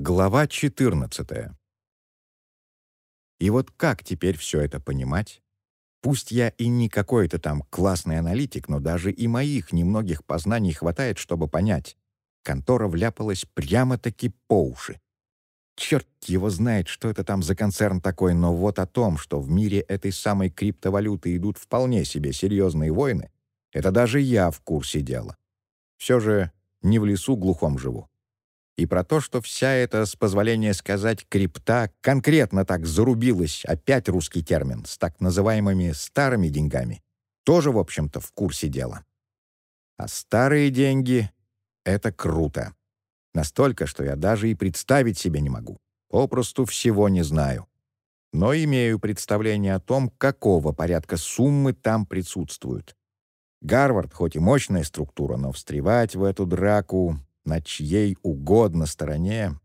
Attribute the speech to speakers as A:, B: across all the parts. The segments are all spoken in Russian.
A: Глава 14. И вот как теперь все это понимать? Пусть я и не какой-то там классный аналитик, но даже и моих немногих познаний хватает, чтобы понять. Контора вляпалась прямо-таки по уши. Черт его знает, что это там за концерн такой, но вот о том, что в мире этой самой криптовалюты идут вполне себе серьезные войны, это даже я в курсе дела. Все же не в лесу глухом живу и про то, что вся эта, с позволения сказать, крипта конкретно так зарубилась, опять русский термин, с так называемыми старыми деньгами, тоже, в общем-то, в курсе дела. А старые деньги — это круто. Настолько, что я даже и представить себе не могу. Попросту всего не знаю. Но имею представление о том, какого порядка суммы там присутствуют. Гарвард, хоть и мощная структура, но встревать в эту драку на чьей угодно стороне,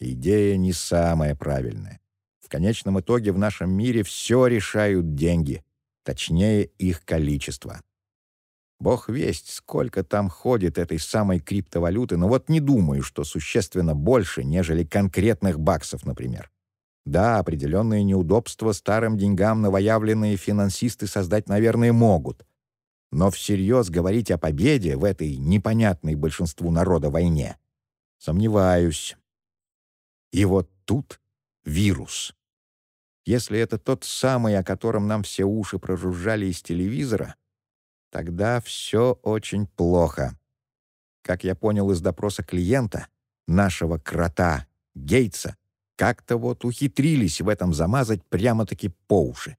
A: идея не самая правильная. В конечном итоге в нашем мире все решают деньги, точнее их количество. Бог весть, сколько там ходит этой самой криптовалюты, но вот не думаю, что существенно больше, нежели конкретных баксов, например. Да, определенные неудобства старым деньгам новоявленные финансисты создать, наверное, могут. Но всерьез говорить о победе в этой непонятной большинству народа войне сомневаюсь. И вот тут вирус. Если это тот самый, о котором нам все уши прожужжали из телевизора, тогда все очень плохо. Как я понял из допроса клиента, нашего крота, Гейтса, как-то вот ухитрились в этом замазать прямо-таки по уши.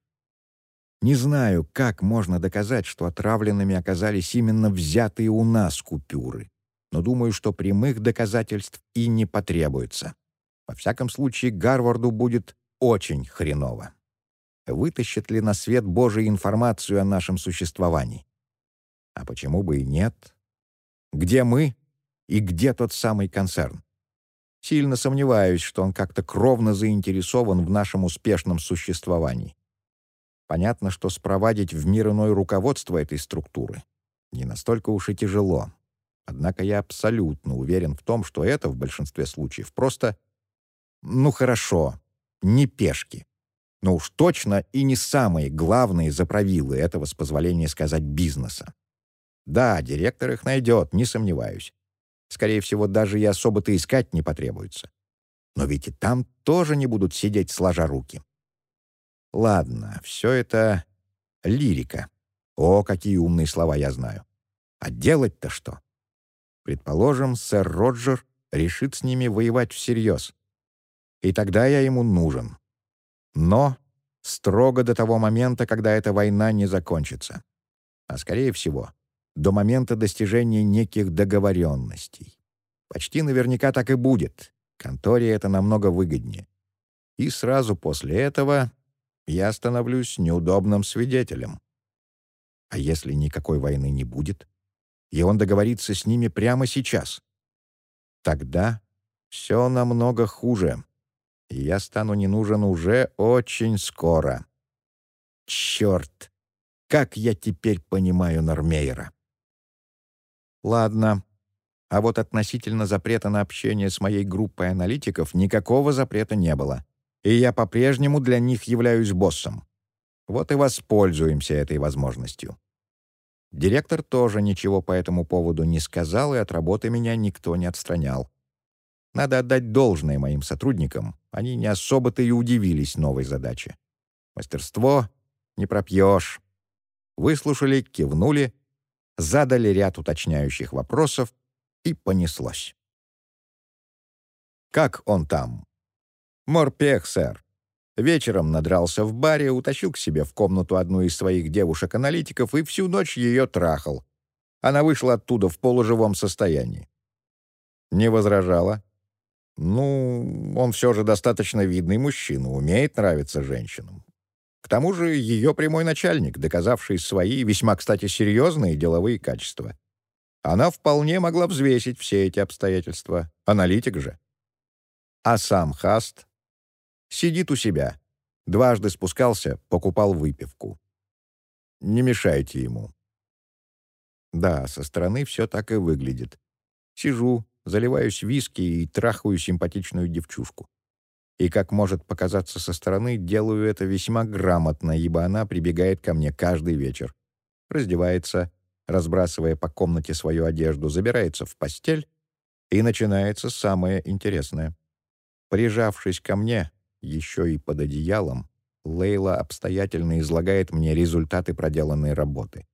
A: Не знаю, как можно доказать, что отравленными оказались именно взятые у нас купюры, но думаю, что прямых доказательств и не потребуется. Во всяком случае, Гарварду будет очень хреново. Вытащит ли на свет Божий информацию о нашем существовании? А почему бы и нет? Где мы и где тот самый концерн? Сильно сомневаюсь, что он как-то кровно заинтересован в нашем успешном существовании. Понятно, что спровадить в мир иной руководство этой структуры не настолько уж и тяжело. Однако я абсолютно уверен в том, что это в большинстве случаев просто, ну хорошо, не пешки. Но уж точно и не самые главные заправилы этого, с позволения сказать, бизнеса. Да, директор их найдет, не сомневаюсь. Скорее всего, даже и особо-то искать не потребуется. Но ведь и там тоже не будут сидеть сложа руки. Ладно, все это лирика. О, какие умные слова я знаю. А делать-то что? Предположим, сэр Роджер решит с ними воевать всерьез. И тогда я ему нужен. Но строго до того момента, когда эта война не закончится. А скорее всего, до момента достижения неких договоренностей. Почти наверняка так и будет. Конторе это намного выгоднее. И сразу после этого я становлюсь неудобным свидетелем. А если никакой войны не будет, и он договорится с ними прямо сейчас? Тогда все намного хуже, и я стану не нужен уже очень скоро. Черт! Как я теперь понимаю Нормейера? Ладно. А вот относительно запрета на общение с моей группой аналитиков никакого запрета не было и я по-прежнему для них являюсь боссом. Вот и воспользуемся этой возможностью. Директор тоже ничего по этому поводу не сказал, и от работы меня никто не отстранял. Надо отдать должное моим сотрудникам, они не особо-то и удивились новой задаче. Мастерство не пропьешь. Выслушали, кивнули, задали ряд уточняющих вопросов, и понеслось. «Как он там?» «Морпех, сэр». Вечером надрался в баре, утащил к себе в комнату одну из своих девушек-аналитиков и всю ночь ее трахал. Она вышла оттуда в полуживом состоянии. Не возражала. Ну, он все же достаточно видный мужчина, умеет нравиться женщинам. К тому же ее прямой начальник, доказавший свои, весьма, кстати, серьезные деловые качества. Она вполне могла взвесить все эти обстоятельства. Аналитик же. А сам Хаст Сидит у себя. Дважды спускался, покупал выпивку. Не мешайте ему. Да, со стороны все так и выглядит. Сижу, заливаюсь виски и трахаю симпатичную девчушку. И, как может показаться со стороны, делаю это весьма грамотно, ибо она прибегает ко мне каждый вечер, раздевается, разбрасывая по комнате свою одежду, забирается в постель, и начинается самое интересное. Прижавшись ко мне, еще и под одеялом, Лейла обстоятельно излагает мне результаты проделанной работы.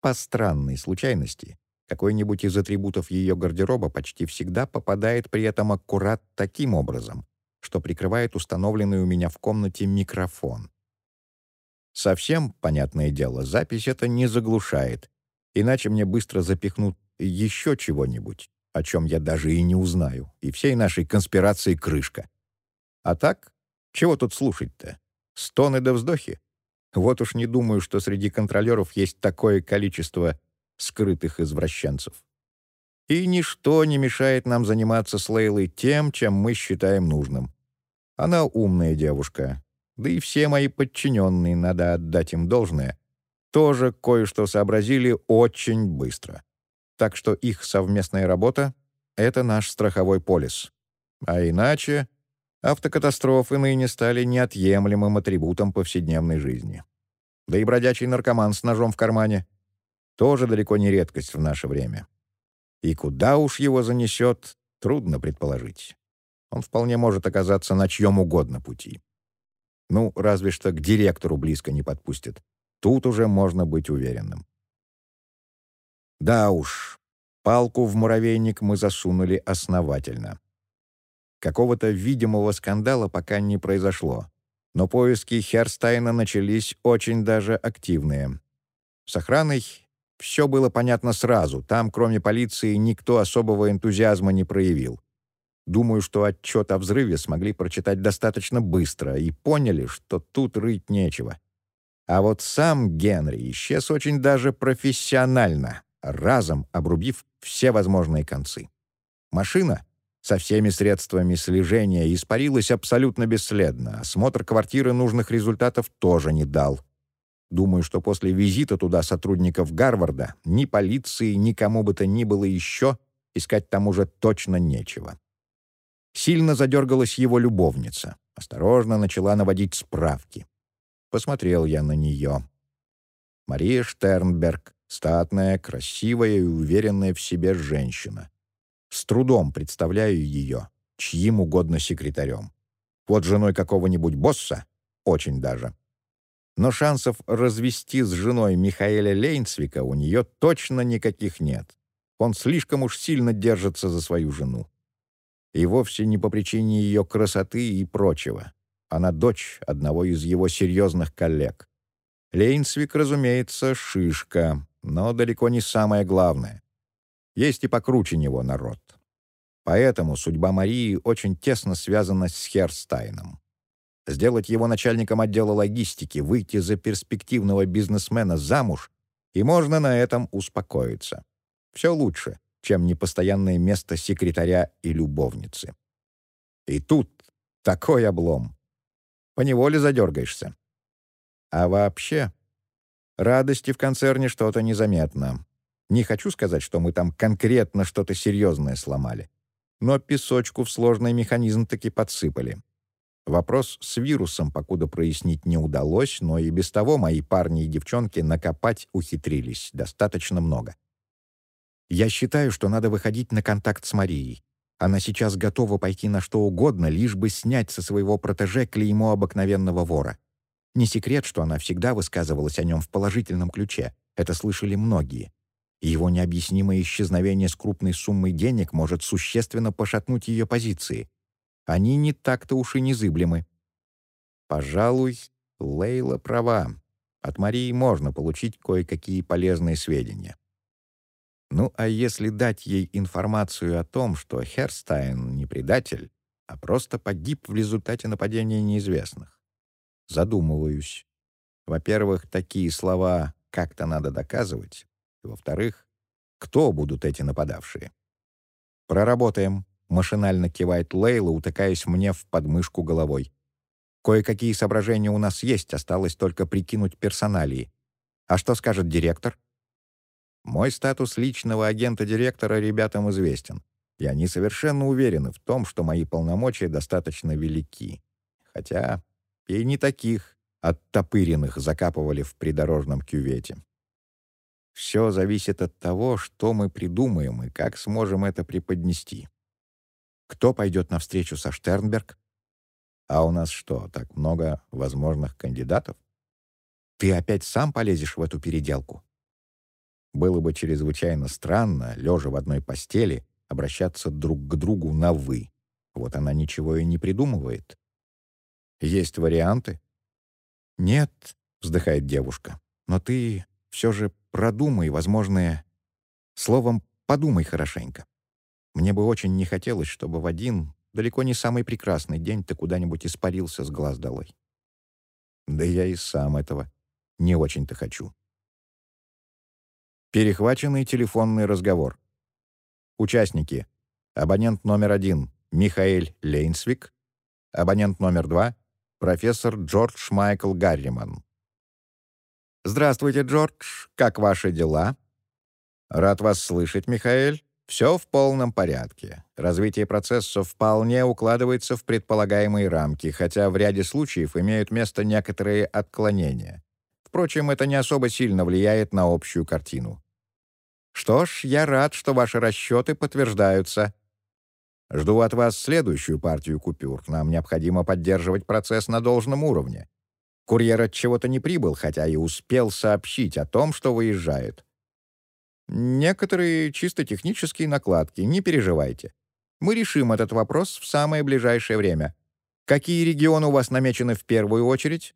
A: По странной случайности, какой-нибудь из атрибутов ее гардероба почти всегда попадает при этом аккурат таким образом, что прикрывает установленный у меня в комнате микрофон. Совсем, понятное дело, запись это не заглушает, иначе мне быстро запихнут еще чего-нибудь, о чем я даже и не узнаю, и всей нашей конспирации крышка. А так, чего тут слушать-то? Стоны да вздохи? Вот уж не думаю, что среди контролеров есть такое количество скрытых извращенцев. И ничто не мешает нам заниматься с Лейлой тем, чем мы считаем нужным. Она умная девушка, да и все мои подчиненные, надо отдать им должное, тоже кое-что сообразили очень быстро. Так что их совместная работа — это наш страховой полис. А иначе автокатастрофы ныне стали неотъемлемым атрибутом повседневной жизни. Да и бродячий наркоман с ножом в кармане — тоже далеко не редкость в наше время. И куда уж его занесет, трудно предположить. Он вполне может оказаться на чьем угодно пути. Ну, разве что к директору близко не подпустит. Тут уже можно быть уверенным. Да уж, палку в муравейник мы засунули основательно. Какого-то видимого скандала пока не произошло, но поиски Херстайна начались очень даже активные. С охраной все было понятно сразу. Там, кроме полиции, никто особого энтузиазма не проявил. Думаю, что отчет о взрыве смогли прочитать достаточно быстро и поняли, что тут рыть нечего. А вот сам Генри исчез очень даже профессионально, разом обрубив все возможные концы. Машина со всеми средствами слежения испарилась абсолютно бесследно. Осмотр квартиры нужных результатов тоже не дал. Думаю, что после визита туда сотрудников Гарварда ни полиции, ни кому бы то ни было еще искать там уже точно нечего. Сильно задергалась его любовница. Осторожно начала наводить справки. Посмотрел я на нее. Мария Штернберг, статная, красивая и уверенная в себе женщина. С трудом представляю ее чьим угодно секретарем. Вот женой какого-нибудь босса — очень даже но шансов развести с женой Михаэля Лейнцвика у нее точно никаких нет. Он слишком уж сильно держится за свою жену. И вовсе не по причине ее красоты и прочего. Она дочь одного из его серьезных коллег. Лейнцвик, разумеется, шишка, но далеко не самое главное. Есть и покруче него народ. Поэтому судьба Марии очень тесно связана с Херстайном сделать его начальником отдела логистики, выйти за перспективного бизнесмена замуж, и можно на этом успокоиться. Все лучше, чем непостоянное место секретаря и любовницы. И тут такой облом. Поневоле задергаешься. А вообще, радости в концерне что-то незаметно. Не хочу сказать, что мы там конкретно что-то серьезное сломали. Но песочку в сложный механизм таки подсыпали. Вопрос с вирусом покуда прояснить не удалось, но и без того мои парни и девчонки накопать ухитрились достаточно много. Я считаю, что надо выходить на контакт с Марией. Она сейчас готова пойти на что угодно, лишь бы снять со своего протеже клеймо обыкновенного вора. Не секрет, что она всегда высказывалась о нем в положительном ключе. Это слышали многие. Его необъяснимое исчезновение с крупной суммой денег может существенно пошатнуть ее позиции. Они не так-то уж и незыблемы. Пожалуй, Лейла права. От Марии можно получить кое-какие полезные сведения. Ну а если дать ей информацию о том, что Херстайн не предатель, а просто погиб в результате нападения неизвестных? Задумываюсь. Во-первых, такие слова как-то надо доказывать. Во-вторых, кто будут эти нападавшие? Проработаем. Машинально кивает Лейла, утыкаясь мне в подмышку головой. Кое-какие соображения у нас есть, осталось только прикинуть персоналии. А что скажет директор? Мой статус личного агента директора ребятам известен. и они совершенно уверены в том, что мои полномочия достаточно велики. Хотя и не таких оттопыренных закапывали в придорожном кювете. Все зависит от того, что мы придумаем и как сможем это преподнести. Кто пойдет навстречу со Штернберг? А у нас что, так много возможных кандидатов? Ты опять сам полезешь в эту переделку? Было бы чрезвычайно странно, лежа в одной постели, обращаться друг к другу на «вы». Вот она ничего и не придумывает. Есть варианты? «Нет», — вздыхает девушка, «но ты все же продумай возможные... Словом, подумай хорошенько. Мне бы очень не хотелось, чтобы в один, далеко не самый прекрасный день ты куда-нибудь испарился с глаз долой. Да я и сам этого не очень-то хочу. Перехваченный телефонный разговор. Участники. Абонент номер один — Михаэль Лейнсвик. Абонент номер два — профессор Джордж Майкл Гарриман. «Здравствуйте, Джордж. Как ваши дела?» «Рад вас слышать, Михаэль. Все в полном порядке. Развитие процессов вполне укладывается в предполагаемые рамки, хотя в ряде случаев имеют место некоторые отклонения. Впрочем, это не особо сильно влияет на общую картину. Что ж, я рад, что ваши расчеты подтверждаются. Жду от вас следующую партию купюр. Нам необходимо поддерживать процесс на должном уровне. Курьер от чего-то не прибыл, хотя и успел сообщить о том, что выезжает. Некоторые чисто технические накладки, не переживайте. Мы решим этот вопрос в самое ближайшее время. Какие регионы у вас намечены в первую очередь?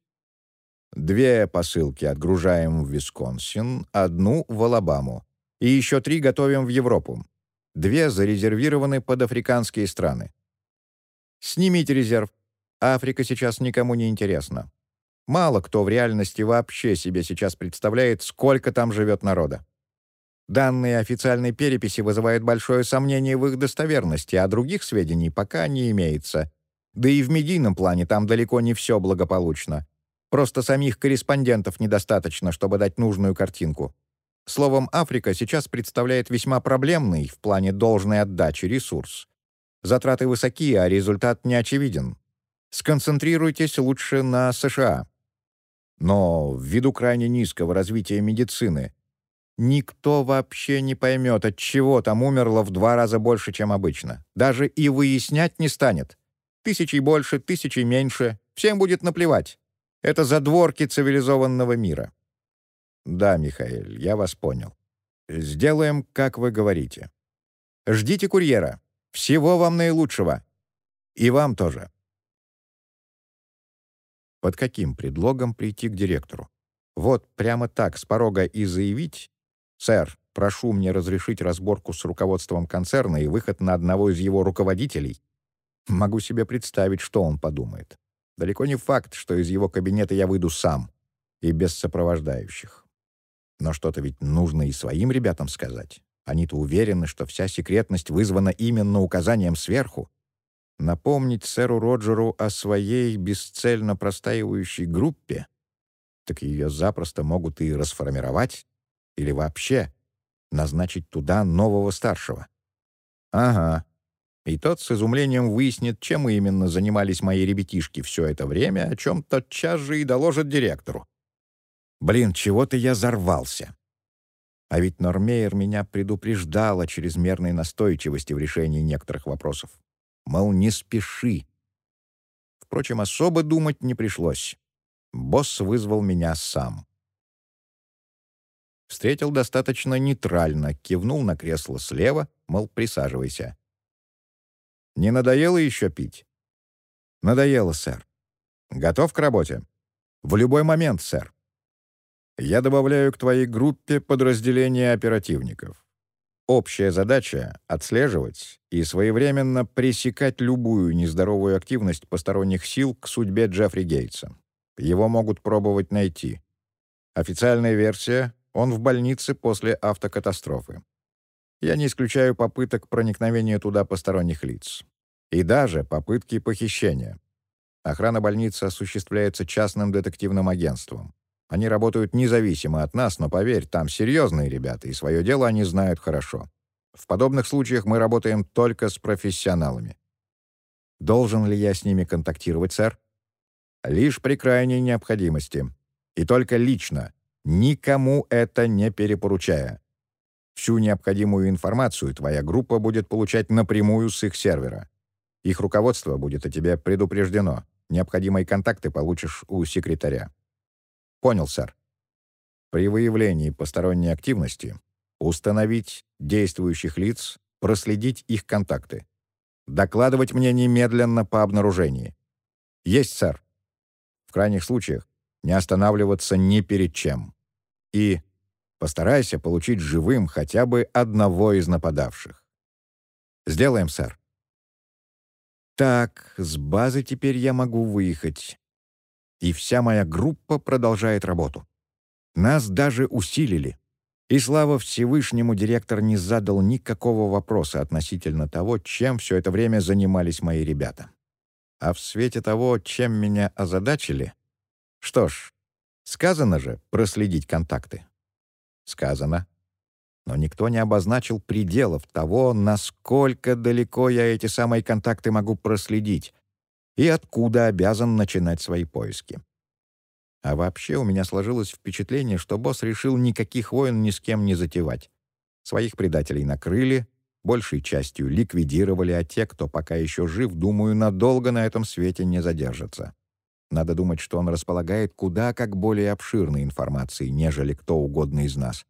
A: Две посылки отгружаем в Висконсин, одну в Алабаму. И еще три готовим в Европу. Две зарезервированы под африканские страны. Снимите резерв. Африка сейчас никому не интересна. Мало кто в реальности вообще себе сейчас представляет, сколько там живет народа. Данные официальной переписи вызывают большое сомнение в их достоверности, а других сведений пока не имеется. Да и в медийном плане там далеко не все благополучно. Просто самих корреспондентов недостаточно, чтобы дать нужную картинку. Словом, Африка сейчас представляет весьма проблемный в плане должной отдачи ресурс. Затраты высоки, а результат не очевиден. Сконцентрируйтесь лучше на США. Но ввиду крайне низкого развития медицины, никто вообще не поймет, от чего там умерло в два раза больше, чем обычно. Даже и выяснять не станет. Тысячи больше, тысячи меньше. Всем будет наплевать. Это задворки цивилизованного мира. «Да, Михаил, я вас понял. Сделаем, как вы говорите. Ждите курьера. Всего вам наилучшего. И вам тоже». Под каким предлогом прийти к директору? Вот прямо так, с порога и заявить «Сэр, прошу мне разрешить разборку с руководством концерна и выход на одного из его руководителей». Могу себе представить, что он подумает. Далеко не факт, что из его кабинета я выйду сам и без сопровождающих. Но что-то ведь нужно и своим ребятам сказать. Они-то уверены, что вся секретность вызвана именно указанием сверху. Напомнить сэру Роджеру о своей бесцельно простаивающей группе? Так ее запросто могут и расформировать. Или вообще назначить туда нового старшего. Ага. И тот с изумлением выяснит, чем именно занимались мои ребятишки все это время, о чем тотчас же и доложит директору. Блин, чего-то я зарвался. А ведь Нормейер меня предупреждал о чрезмерной настойчивости в решении некоторых вопросов. Мол, не спеши. Впрочем, особо думать не пришлось. Босс вызвал меня сам. Встретил достаточно нейтрально, кивнул на кресло слева, мол, присаживайся. «Не надоело еще пить?» «Надоело, сэр». «Готов к работе?» «В любой момент, сэр». Я добавляю к твоей группе подразделения оперативников. Общая задача — отслеживать и своевременно пресекать любую нездоровую активность посторонних сил к судьбе Джеффри Гейтса. Его могут пробовать найти. Официальная версия — он в больнице после автокатастрофы. Я не исключаю попыток проникновения туда посторонних лиц. И даже попытки похищения. Охрана больницы осуществляется частным детективным агентством. Они работают независимо от нас, но поверь, там серьезные ребята, и свое дело они знают хорошо. В подобных случаях мы работаем только с профессионалами. Должен ли я с ними контактировать, сэр? Лишь при крайней необходимости. И только лично, никому это не перепоручая. Всю необходимую информацию твоя группа будет получать напрямую с их сервера. Их руководство будет о тебе предупреждено. Необходимые контакты получишь у секретаря. Понял, сэр. При выявлении посторонней активности установить действующих лиц, проследить их контакты. Докладывать мне немедленно по обнаружении. Есть, сэр. В крайних случаях не останавливаться ни перед чем. И постарайся получить живым хотя бы одного из нападавших. Сделаем, сэр. Так, с базы теперь я могу выехать. И вся моя группа продолжает работу. Нас даже усилили. И слава Всевышнему, директор не задал никакого вопроса относительно того, чем все это время занимались мои ребята. А в свете того, чем меня озадачили... Что ж, сказано же проследить контакты. Сказано. Но никто не обозначил пределов того, насколько далеко я эти самые контакты могу проследить и откуда обязан начинать свои поиски. А вообще у меня сложилось впечатление, что босс решил никаких войн ни с кем не затевать. Своих предателей накрыли, большей частью ликвидировали, а те, кто пока еще жив, думаю, надолго на этом свете не задержатся. Надо думать, что он располагает куда как более обширной информацией, нежели кто угодно из нас.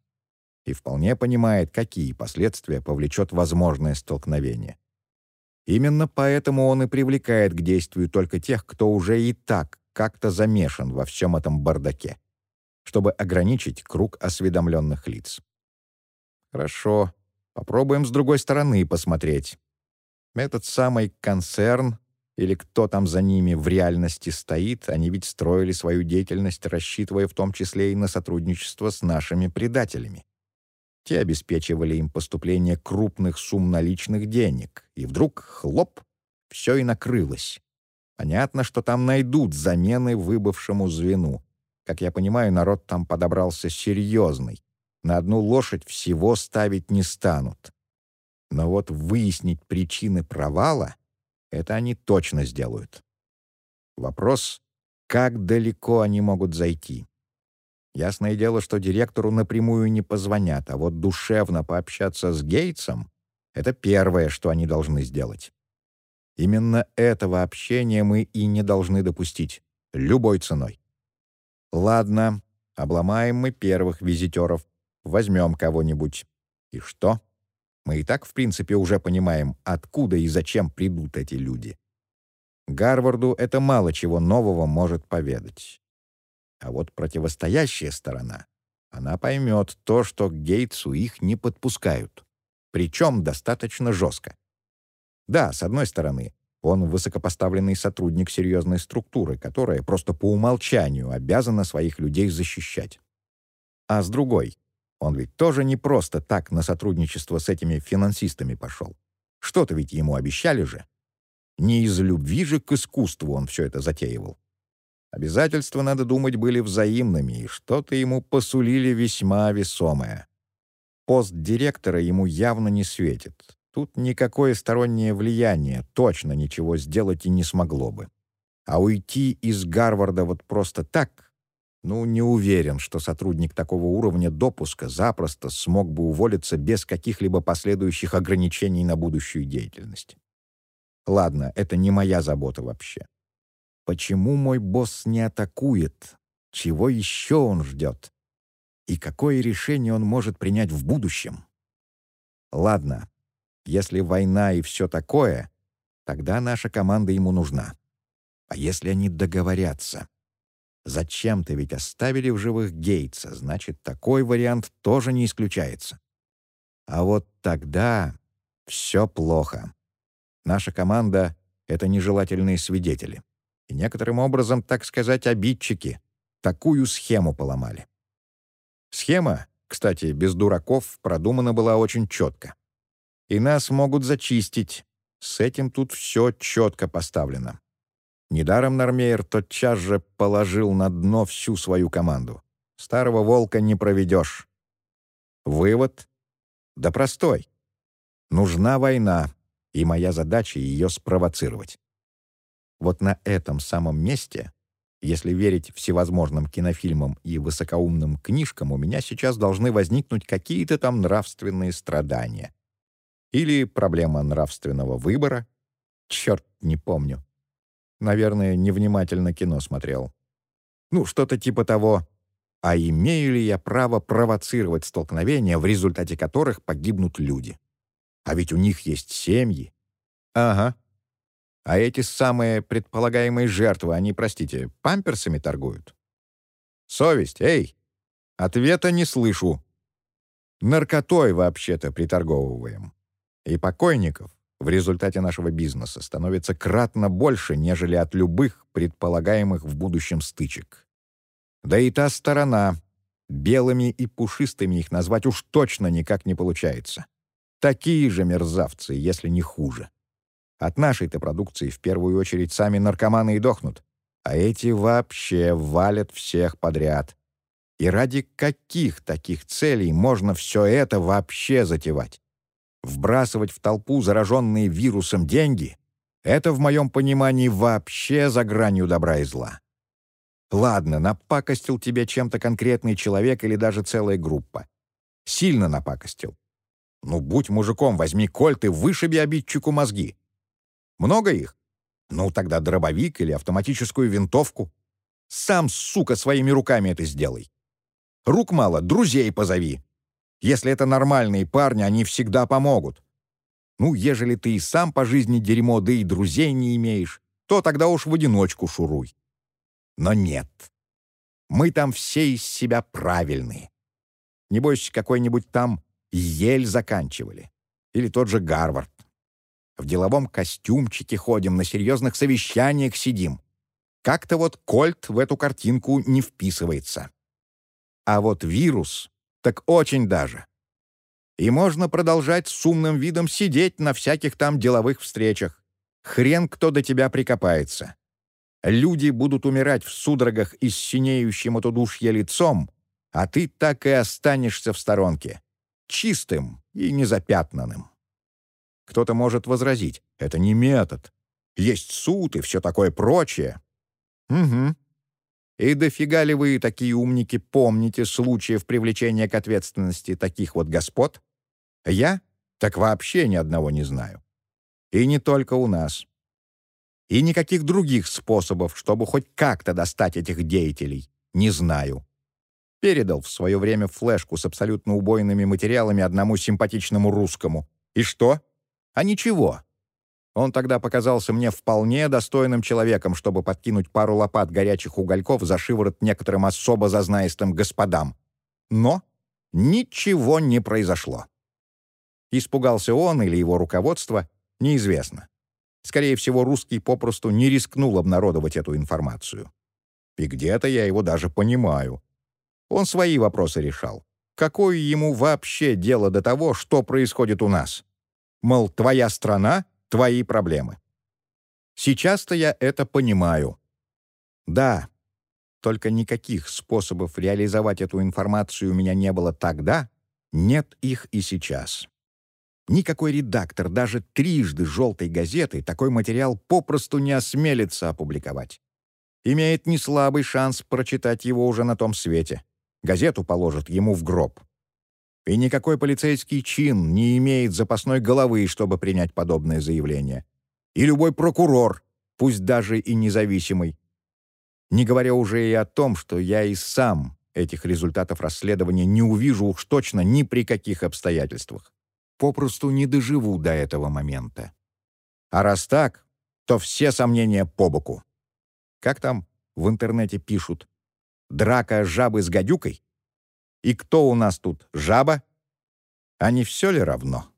A: И вполне понимает, какие последствия повлечет возможное столкновение. Именно поэтому он и привлекает к действию только тех, кто уже и так как-то замешан во всем этом бардаке, чтобы ограничить круг осведомленных лиц. Хорошо, попробуем с другой стороны посмотреть. Этот самый концерн или кто там за ними в реальности стоит, они ведь строили свою деятельность, рассчитывая в том числе и на сотрудничество с нашими предателями. Те обеспечивали им поступление крупных сумм наличных денег, и вдруг, хлоп, все и накрылось. Понятно, что там найдут замены выбывшему звену. Как я понимаю, народ там подобрался серьезный. На одну лошадь всего ставить не станут. Но вот выяснить причины провала — это они точно сделают. Вопрос, как далеко они могут зайти. Ясное дело, что директору напрямую не позвонят, а вот душевно пообщаться с Гейтсом — это первое, что они должны сделать. Именно этого общения мы и не должны допустить. Любой ценой. Ладно, обломаем мы первых визитеров. Возьмем кого-нибудь. И что? Мы и так, в принципе, уже понимаем, откуда и зачем придут эти люди. Гарварду это мало чего нового может поведать. А вот противостоящая сторона, она поймет то, что к Гейтсу их не подпускают. Причем достаточно жестко. Да, с одной стороны, он высокопоставленный сотрудник серьезной структуры, которая просто по умолчанию обязана своих людей защищать. А с другой, он ведь тоже не просто так на сотрудничество с этими финансистами пошел. Что-то ведь ему обещали же. Не из любви же к искусству он все это затеивал. Обязательства, надо думать, были взаимными, и что-то ему посулили весьма весомое. Пост директора ему явно не светит. Тут никакое стороннее влияние точно ничего сделать и не смогло бы. А уйти из Гарварда вот просто так? Ну, не уверен, что сотрудник такого уровня допуска запросто смог бы уволиться без каких-либо последующих ограничений на будущую деятельность. Ладно, это не моя забота вообще. Почему мой босс не атакует? Чего еще он ждет? И какое решение он может принять в будущем? Ладно, если война и все такое, тогда наша команда ему нужна. А если они договорятся? Зачем-то ведь оставили в живых Гейтса, значит, такой вариант тоже не исключается. А вот тогда все плохо. Наша команда — это нежелательные свидетели. И некоторым образом, так сказать, обидчики. Такую схему поломали. Схема, кстати, без дураков, продумана была очень четко и нас могут зачистить. С этим тут все четко поставлено. Недаром Нормейер тотчас же положил на дно всю свою команду. Старого волка не проведешь. Вывод? Да простой. Нужна война, и моя задача ее спровоцировать. Вот на этом самом месте, если верить всевозможным кинофильмам и высокоумным книжкам, у меня сейчас должны возникнуть какие-то там нравственные страдания. Или проблема нравственного выбора. Черт, не помню. Наверное, невнимательно кино смотрел. Ну, что-то типа того. А имею ли я право провоцировать столкновения, в результате которых погибнут люди? А ведь у них есть семьи. Ага. А эти самые предполагаемые жертвы, они, простите, памперсами торгуют? Совесть, эй! Ответа не слышу. Наркотой вообще-то приторговываем. И покойников в результате нашего бизнеса становится кратно больше, нежели от любых предполагаемых в будущем стычек. Да и та сторона, белыми и пушистыми их назвать уж точно никак не получается. Такие же мерзавцы, если не хуже. От нашей-то продукции в первую очередь сами наркоманы и дохнут, а эти вообще валят всех подряд. И ради каких таких целей можно все это вообще затевать? Вбрасывать в толпу зараженные вирусом деньги — это, в моем понимании, вообще за гранью добра и зла. Ладно, напакостил тебе чем-то конкретный человек или даже целая группа. Сильно напакостил. Ну, будь мужиком, возьми кольт и вышиби обидчику мозги. Много их? Ну, тогда дробовик или автоматическую винтовку. Сам, сука, своими руками это сделай. Рук мало, друзей позови. Если это нормальные парни, они всегда помогут. Ну, ежели ты и сам по жизни дерьмо, да и друзей не имеешь, то тогда уж в одиночку шуруй. Но нет. Мы там все из себя правильные. Небось, какой-нибудь там Ель заканчивали. Или тот же Гарвард. В деловом костюмчике ходим, на серьезных совещаниях сидим. Как-то вот Кольт в эту картинку не вписывается. А вот вирус так очень даже. И можно продолжать с умным видом сидеть на всяких там деловых встречах. Хрен кто до тебя прикопается. Люди будут умирать в судорогах и с синеющим от удушья лицом, а ты так и останешься в сторонке чистым и незапятнанным. Кто-то может возразить, это не метод. Есть суд и все такое прочее. Угу. И дофига ли вы, такие умники, помните случаев привлечения к ответственности таких вот господ? Я? Так вообще ни одного не знаю. И не только у нас. И никаких других способов, чтобы хоть как-то достать этих деятелей, не знаю. Передал в свое время флешку с абсолютно убойными материалами одному симпатичному русскому. И что? А ничего. Он тогда показался мне вполне достойным человеком, чтобы подкинуть пару лопат горячих угольков за шиворот некоторым особо зазнаистым господам. Но ничего не произошло. Испугался он или его руководство, неизвестно. Скорее всего, русский попросту не рискнул обнародовать эту информацию. И где-то я его даже понимаю. Он свои вопросы решал. Какое ему вообще дело до того, что происходит у нас? Мол, твоя страна — твои проблемы. Сейчас-то я это понимаю. Да, только никаких способов реализовать эту информацию у меня не было тогда, нет их и сейчас. Никакой редактор даже трижды желтой газеты такой материал попросту не осмелится опубликовать. Имеет неслабый шанс прочитать его уже на том свете. Газету положат ему в гроб. И никакой полицейский чин не имеет запасной головы, чтобы принять подобное заявление. И любой прокурор, пусть даже и независимый. Не говоря уже и о том, что я и сам этих результатов расследования не увижу уж точно ни при каких обстоятельствах. Попросту не доживу до этого момента. А раз так, то все сомнения по боку. Как там в интернете пишут? Драка жабы с гадюкой? И кто у нас тут, жаба? А не все ли равно?»